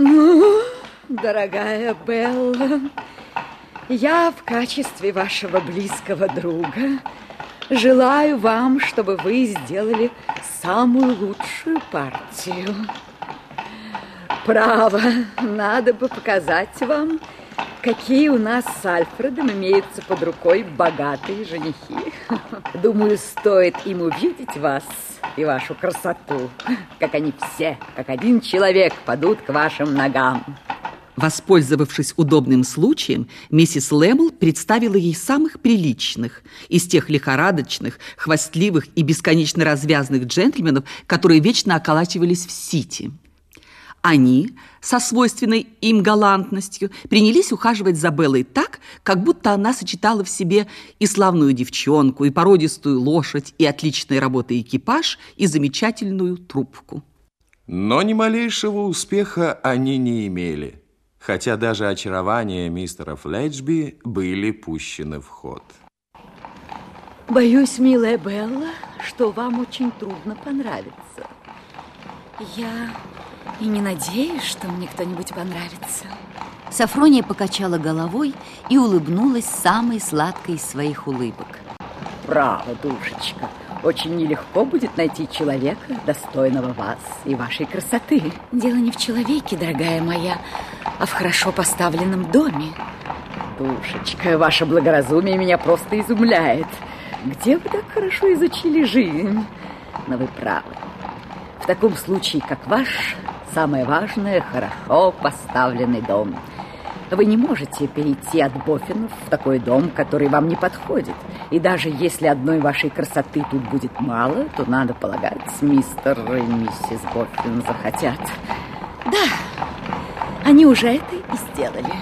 Ну, дорогая Белла, я в качестве вашего близкого друга желаю вам, чтобы вы сделали самую лучшую партию. Право, надо бы показать вам, какие у нас с Альфредом имеются под рукой богатые женихи. Думаю, стоит им увидеть вас и вашу красоту, как они все, как один человек, падут к вашим ногам. Воспользовавшись удобным случаем, миссис Лэмл представила ей самых приличных из тех лихорадочных, хвастливых и бесконечно развязных джентльменов, которые вечно околачивались в Сити. Они, со свойственной им галантностью, принялись ухаживать за Беллой так, как будто она сочетала в себе и славную девчонку, и породистую лошадь, и отличной работы экипаж, и замечательную трубку. Но ни малейшего успеха они не имели хотя даже очарования мистера Флетчби были пущены в ход. Боюсь, милая Белла, что вам очень трудно понравится. Я и не надеюсь, что мне кто-нибудь понравится. Сафрония покачала головой и улыбнулась самой сладкой из своих улыбок. Право, душечка, очень нелегко будет найти человека, достойного вас и вашей красоты. Дело не в человеке, дорогая моя, а в хорошо поставленном доме. Душечка, ваше благоразумие меня просто изумляет. Где вы так хорошо изучили жизнь? Но вы правы. В таком случае, как ваш, самое важное – хорошо поставленный дом – вы не можете перейти от Боффинов в такой дом, который вам не подходит. И даже если одной вашей красоты тут будет мало, то, надо полагать, мистер и миссис Боффин захотят. Да, они уже это и сделали.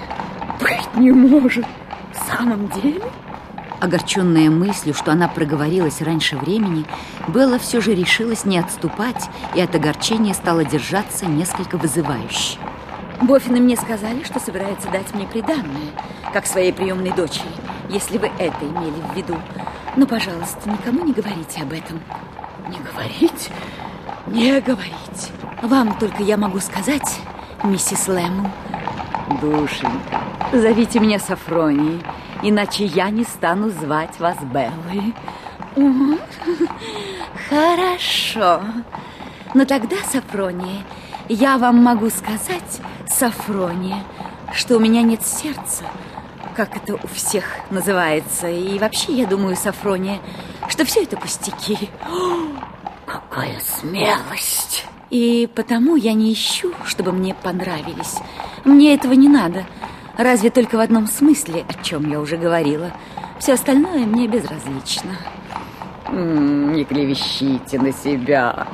Быть не может. В самом деле? Огорченная мыслью, что она проговорилась раньше времени, Белла все же решилась не отступать и от огорчения стала держаться несколько вызывающе. Бофины мне сказали, что собираются дать мне приданное, как своей приемной дочери, если вы это имели в виду. Но, пожалуйста, никому не говорите об этом. Не говорить? Не говорить. Вам только я могу сказать, миссис Лэмон. Душенька, зовите меня Сафронией, иначе я не стану звать вас Беллой. Хорошо. Но тогда, Сафрония, я вам могу сказать, Сафрония, что у меня нет сердца, как это у всех называется. И вообще, я думаю, Сафрония, что все это пустяки. Какая смелость! И потому я не ищу, чтобы мне понравились. Мне этого не надо. Разве только в одном смысле, о чем я уже говорила. Все остальное мне безразлично. Не клевещите на себя.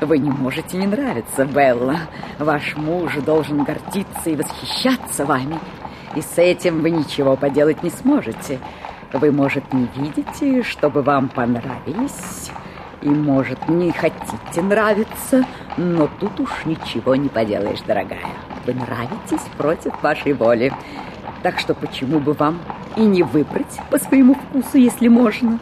Вы не можете не нравиться, Белла. Ваш муж должен гордиться и восхищаться вами. И с этим вы ничего поделать не сможете. Вы, может, не видите, чтобы вам понравились, и, может, не хотите нравиться, но тут уж ничего не поделаешь, дорогая. Вы нравитесь против вашей воли. Так что почему бы вам и не выбрать по своему вкусу, если можно?»